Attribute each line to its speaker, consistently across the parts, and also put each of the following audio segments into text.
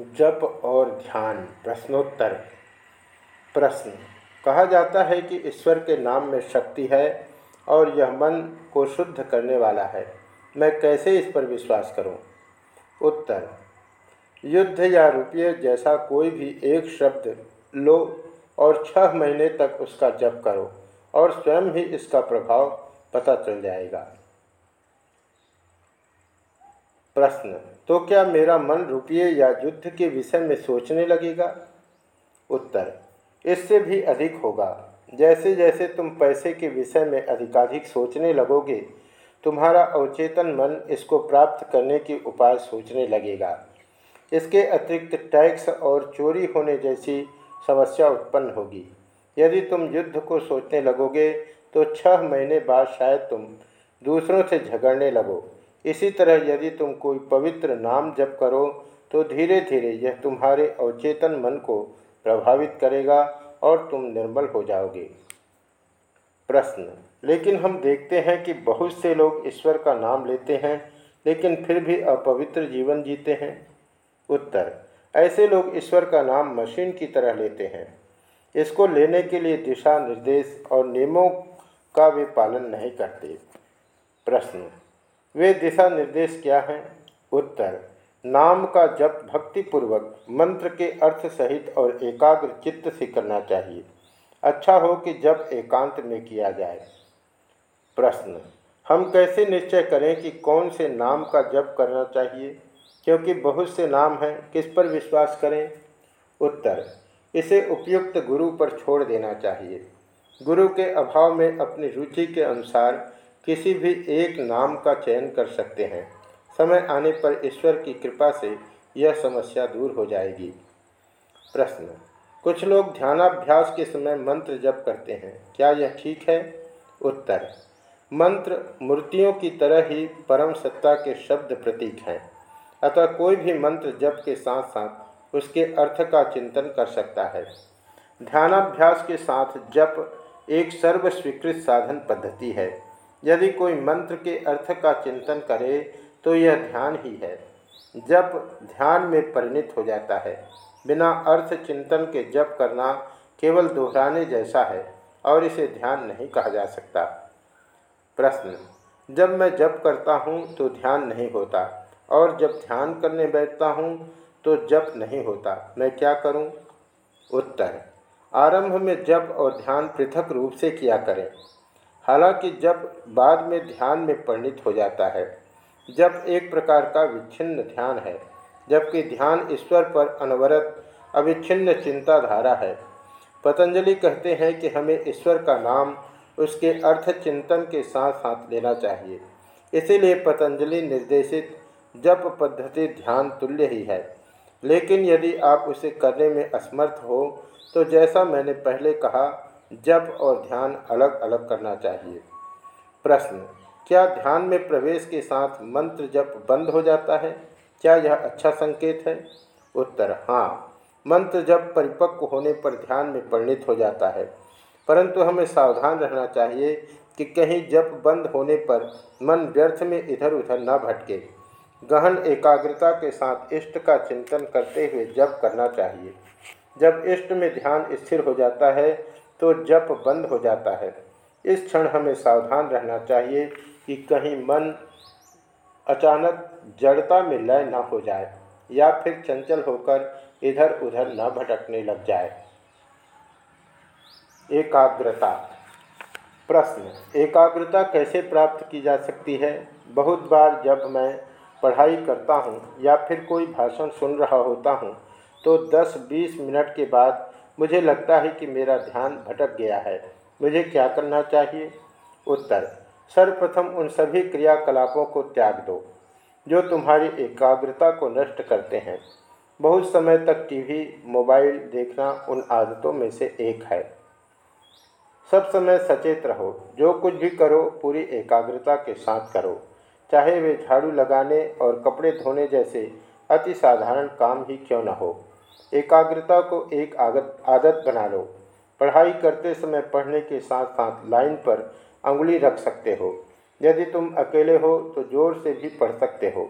Speaker 1: जप और ध्यान, प्रश्नोत्तर, प्रश्न। कहा जाता है कि ईश्वर के नाम में शक्ति है और यह मन को शुद्ध करने वाला है। मैं कैसे इस पर विश्वास करूँ? उत्तर, युद्ध या रुपये जैसा कोई भी एक शब्द लो और छह महीने तक उसका जप करो और स्वयं ही इसका प्रभाव पता चल जाएगा। प्रश्न तो क्या मेरा मन रुपये या युद्ध के विषय में सोचने लगेगा? उत्तर, इससे भी अधिक होगा। जैसे जैसे तुम पैसे के विषय में अधिकाधिक सोचने लगोगे, तुम्हारा अवचेतन मन इसको प्राप्त करने के उपाय सोचने लगेगा। इसके अतिरिक्त टैक्स और चोरी होने जैसी समस्या उत्पन्न होगी। यदि तुम युद्ध को सोचने लगोगे तो छह महीने बाद शायद तुम दूसरों से झगड़ने लगो। इसी तरह यदि तुम कोई पवित्र नाम जप करो तो धीरे धीरे यह तुम्हारे अवचेतन मन को प्रभावित करेगा और तुम निर्मल हो जाओगे। प्रश्न। लेकिन हम देखते हैं कि बहुत से लोग ईश्वर का नाम लेते हैं, लेकिन फिर भी अपवित्र जीवन जीते हैं। उत्तर। ऐसे लोग ईश्वर का नाम मशीन की तरह लेते हैं। इसको लेने के लिए दिशा निर्देश और नियमों का वे पालन नहीं करते। प्रश्न। वे दिशा निर्देश क्या हैं? उत्तर, नाम का जप भक्तिपूर्वक मंत्र के अर्थ सहित और एकाग्र चित्त से करना चाहिए। अच्छा हो कि जब एकांत में किया जाए। प्रश्न, हम कैसे निश्चय करें कि कौन से नाम का जप करना चाहिए? क्योंकि बहुत से नाम हैं, किस पर विश्वास करें? उत्तर, इसे उपयुक्त गुरु पर छोड़ देना चाहिए। गुरु के अभाव में अपनी रुचि के अनुसार किसी भी एक नाम का चयन कर सकते हैं। समय आने पर ईश्वर की कृपा से यह समस्या दूर हो जाएगी। प्रश्न, कुछ लोग ध्यानाभ्यास के समय मंत्र जप करते हैं। क्या यह ठीक है? उत्तर, मंत्र मूर्तियों की तरह ही परम सत्ता के शब्द प्रतीक हैं। अतः कोई भी मंत्र जप के साथ साथ उसके अर्थ का चिंतन कर सकता है। ध्यानाभ्यास के साथ जप एक सर्वस्वीकृत साधन पद्धति है। यदि कोई मंत्र के अर्थ का चिंतन करे तो यह ध्यान ही है। जप ध्यान में परिणित हो जाता है, बिना अर्थ चिंतन के जप करना केवल दोहराने जैसा है और इसे ध्यान नहीं कहा जा सकता। प्रश्न, जब मैं जप करता हूँ तो ध्यान नहीं होता और जब ध्यान करने बैठता हूँ तो जप नहीं होता। मैं क्या करूँ? उत्तर, आरंभ में जप और ध्यान पृथक रूप से किया करें। हालाँकि जब बाद में ध्यान में परिणित हो जाता है, जब एक प्रकार का विच्छिन्न ध्यान है, जबकि ध्यान ईश्वर पर अनवरत अविच्छिन्न चिंताधारा है, पतंजलि कहते हैं कि हमें ईश्वर का नाम उसके अर्थ चिंतन के साथ साथ लेना चाहिए। इसीलिए पतंजलि निर्देशित जप पद्धति ध्यान तुल्य ही है। लेकिन यदि आप उसे करने में असमर्थ हो तो जैसा मैंने पहले कहा जप और ध्यान अलग अलग करना चाहिए। प्रश्न, क्या ध्यान में प्रवेश के साथ मंत्र जप बंद हो जाता है? क्या यह अच्छा संकेत है? उत्तर हाँ मंत्र जप परिपक्व होने पर ध्यान में परिणित हो जाता है। परंतु हमें सावधान रहना चाहिए कि कहीं जप बंद होने पर मन व्यर्थ में इधर उधर न भटके। गहन एकाग्रता के साथ इष्ट का चिंतन करते हुए जप करना चाहिए। जब इष्ट में ध्यान स्थिर हो जाता है तो जप बंद हो जाता है। इस क्षण हमें सावधान रहना चाहिए कि कहीं मन अचानक जड़ता में लय न हो जाए या फिर चंचल होकर इधर उधर न भटकने लग जाए। एकाग्रता। प्रश्न, एकाग्रता कैसे प्राप्त की जा सकती है? बहुत बार जब मैं पढ़ाई करता हूँ या फिर कोई भाषण सुन रहा होता हूँ तो 10-20 मिनट के बाद मुझे लगता है कि मेरा ध्यान भटक गया है। मुझे क्या करना चाहिए? उत्तर, सर्वप्रथम उन सभी क्रियाकलापों को त्याग दो, जो तुम्हारी एकाग्रता को नष्ट करते हैं। बहुत समय तक टीवी, मोबाइल देखना उन आदतों में से एक है। सब समय सचेत रहो, जो कुछ भी करो, पूरी एकाग्रता के साथ करो। चाहे वे झाड़ू लगाने और कपड़े धोने जैसे अति साधारण काम ही क्यों न हो। एकाग्रता को एक आगत, आदत बना लो। पढ़ाई करते समय पढ़ने के साथ साथ लाइन पर अंगुली रख सकते हो। यदि तुम अकेले हो तो ज़ोर से भी पढ़ सकते हो।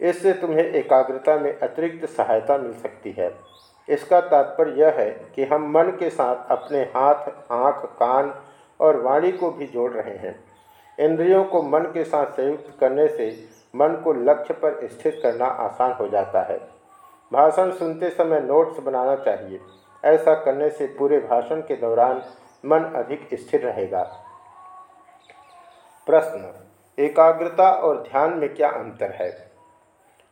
Speaker 1: इससे तुम्हें एकाग्रता में अतिरिक्त सहायता मिल सकती है। इसका तात्पर्य यह है कि हम मन के साथ अपने हाथ, आँख, कान और वाणी को भी जोड़ रहे हैं। इंद्रियों को मन के साथ संयुक्त करने से मन को लक्ष्य पर स्थित करना आसान हो जाता है। भाषण सुनते समय नोट्स बनाना चाहिए। ऐसा करने से पूरे भाषण के दौरान मन अधिक स्थिर रहेगा। प्रश्न, एकाग्रता और ध्यान में क्या अंतर है?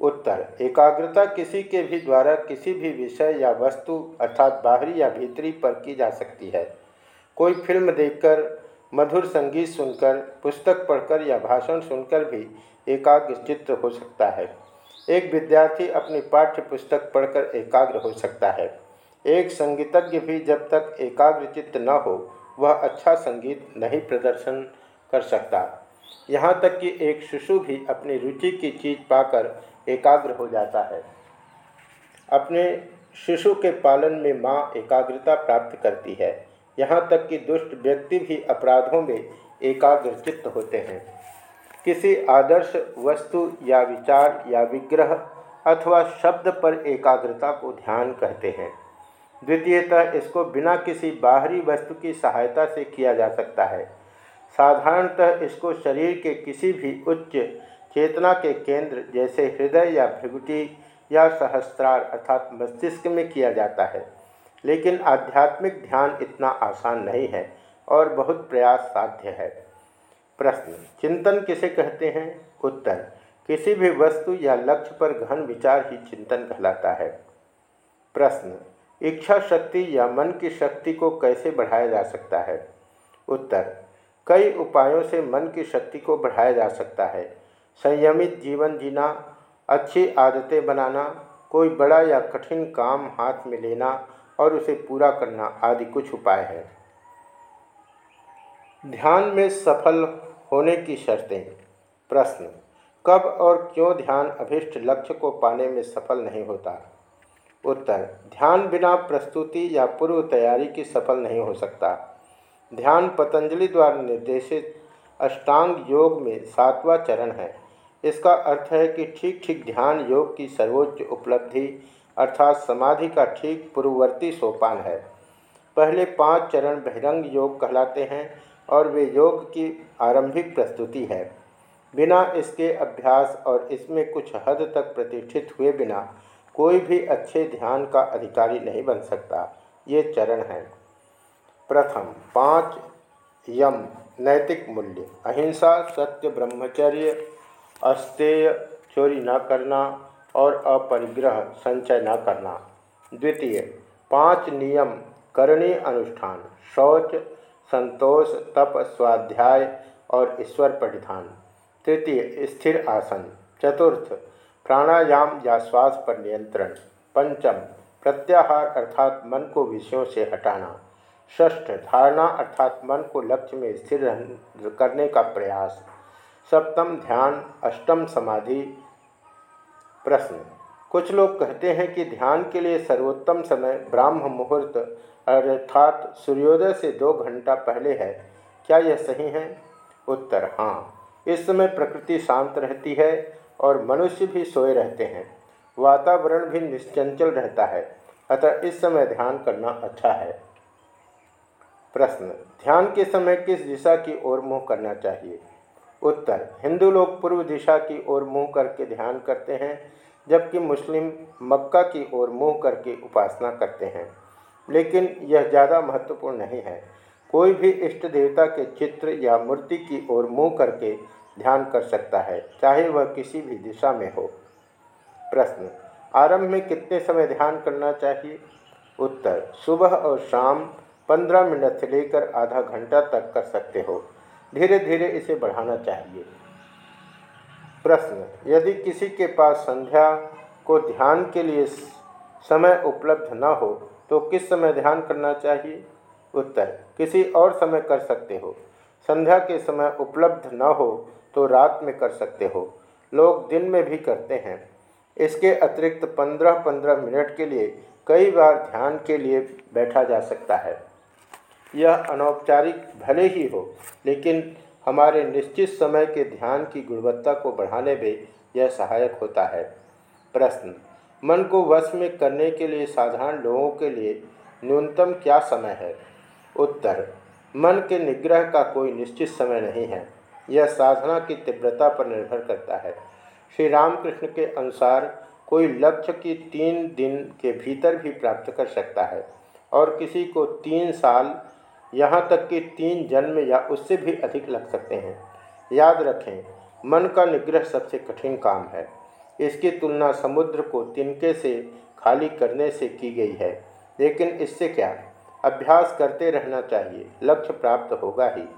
Speaker 1: उत्तर, एकाग्रता किसी के भी द्वारा किसी भी विषय या वस्तु अर्थात बाहरी या भीतरी पर की जा सकती है। कोई फ़िल्म देखकर, मधुर संगीत सुनकर, पुस्तक पढ़कर या भाषण सुनकर भी एकाग्र चित्त हो सकता है। एक विद्यार्थी अपनी पाठ्य पुस्तक पढ़कर एकाग्र हो सकता है। एक संगीतज्ञ भी जब तक एकाग्र चित्त न हो, वह अच्छा संगीत नहीं प्रदर्शन कर सकता। यहाँ तक कि एक शिशु भी अपनी रुचि की चीज़ पाकर एकाग्र हो जाता है। अपने शिशु के पालन में माँ एकाग्रता प्राप्त करती है। यहाँ तक कि दुष्ट व्यक्ति भी अपराधों में एकाग्रचित्त होते हैं। किसी आदर्श वस्तु या विचार या विग्रह अथवा शब्द पर एकाग्रता को ध्यान कहते हैं। द्वितीयतः, इसको बिना किसी बाहरी वस्तु की सहायता से किया जा सकता है। साधारणतः, इसको शरीर के किसी भी उच्च चेतना के केंद्र जैसे हृदय या भृगुटी या सहस्त्रार अर्थात मस्तिष्क में किया जाता है। लेकिन आध्यात्मिक ध्यान इतना आसान नहीं है और बहुत प्रयास साध्य है। प्रश्न। चिंतन किसे कहते हैं? उत्तर, किसी भी वस्तु या लक्ष्य पर गहन विचार ही चिंतन कहलाता है। प्रश्न, इच्छा शक्ति या मन की शक्ति को कैसे बढ़ाया जा सकता है? उत्तर, कई उपायों से मन की शक्ति को बढ़ाया जा सकता है। संयमित जीवन जीना, अच्छी आदतें बनाना, कोई बड़ा या कठिन काम हाथ में लेना और उसे पूरा करना आदि कुछ उपाय हैं। ध्यान में सफल होने की शर्तें। प्रश्न, कब और क्यों ध्यान अभिष्ट लक्ष्य को पाने में सफल नहीं होता? उत्तर, ध्यान बिना प्रस्तुति या पूर्व तैयारी की सफल नहीं हो सकता। ध्यान पतंजलि द्वारा निर्देशित अष्टांग योग में सातवां चरण है। इसका अर्थ है कि ठीक ठीक ध्यान योग की सर्वोच्च उपलब्धि अर्थात समाधि का ठीक पूर्ववर्ती सोपान है। पहले पाँच चरण बहिरंग योग कहलाते हैं। और वे योग की आरंभिक प्रस्तुति है। बिना इसके अभ्यास और इसमें कुछ हद तक प्रतिष्ठित हुए बिना कोई भी अच्छे ध्यान का अधिकारी नहीं बन सकता। ये चरण है। प्रथम, पाँच, यम, नैतिक मूल्य। अहिंसा, सत्य, ब्रह्मचर्य, अस्तेय, चोरी न करना और अपरिग्रह, संचय न करना। द्वितीय, पाँच नियम करणीय अनुष्ठान। शौच संतोष, तप, स्वाध्याय और ईश्वर परिधान। तृतीय, स्थिर आसन। चतुर्थ, प्राणायाम या श्वास पर नियंत्रण। पंचम, प्रत्याहार अर्थात मन को विषयों से हटाना। षष्ठ, धारणा अर्थात मन को लक्ष्य में स्थिर करने का प्रयास। सप्तम, ध्यान। अष्टम, समाधि। प्रश्न, कुछ लोग कहते हैं कि ध्यान के लिए सर्वोत्तम समय ब्राह्म मुहूर्त अर्थात सूर्योदय से दो घंटा पहले है। क्या यह सही है? उत्तर हाँ। इस समय प्रकृति शांत रहती है और मनुष्य भी सोए रहते हैं। वातावरण भी निश्चंचल रहता है। अतः इस समय ध्यान करना अच्छा है। प्रश्न, ध्यान के समय किस दिशा की ओर मुँह करना चाहिए? उत्तर, हिंदू लोग पूर्व दिशा की ओर मुँह करके ध्यान करते हैं, जबकि मुस्लिम मक्का की ओर मुँह करके उपासना करते हैं। लेकिन यह ज़्यादा महत्वपूर्ण नहीं है। कोई भी इष्ट देवता के चित्र या मूर्ति की ओर मुँह करके ध्यान कर सकता है, चाहे वह किसी भी दिशा में हो। प्रश्न, आरंभ में कितने समय ध्यान करना चाहिए? उत्तर, सुबह और शाम पंद्रह मिनट से लेकर आधा घंटा तक कर सकते हो। धीरे धीरे इसे बढ़ाना चाहिए। प्रश्न, यदि किसी के पास संध्या को ध्यान के लिए समय उपलब्ध न हो तो किस समय ध्यान करना चाहिए? उत्तर, किसी और समय कर सकते हो। संध्या के समय उपलब्ध न हो तो रात में कर सकते हो। लोग दिन में भी करते हैं। इसके अतिरिक्त पंद्रह पंद्रह मिनट के लिए कई बार ध्यान के लिए बैठा जा सकता है। यह अनौपचारिक भले ही हो, लेकिन हमारे निश्चित समय के ध्यान की गुणवत्ता को बढ़ाने में यह सहायक होता है। प्रश्न मन को वश में करने के लिए साधारण लोगों के लिए न्यूनतम क्या समय है? उत्तर, मन के निग्रह का कोई निश्चित समय नहीं है। यह साधना की तीव्रता पर निर्भर करता है। श्री रामकृष्ण के अनुसार कोई लक्ष्य की तीन दिन के भीतर भी प्राप्त कर सकता है और किसी को तीन साल, यहाँ तक कि तीन जन्म या उससे भी अधिक लग सकते हैं। याद रखें, मन का निग्रह सबसे कठिन काम है। इसकी तुलना समुद्र को तिनके से खाली करने से की गई है। लेकिन इससे क्या? अभ्यास करते रहना चाहिए। लक्ष्य प्राप्त होगा ही।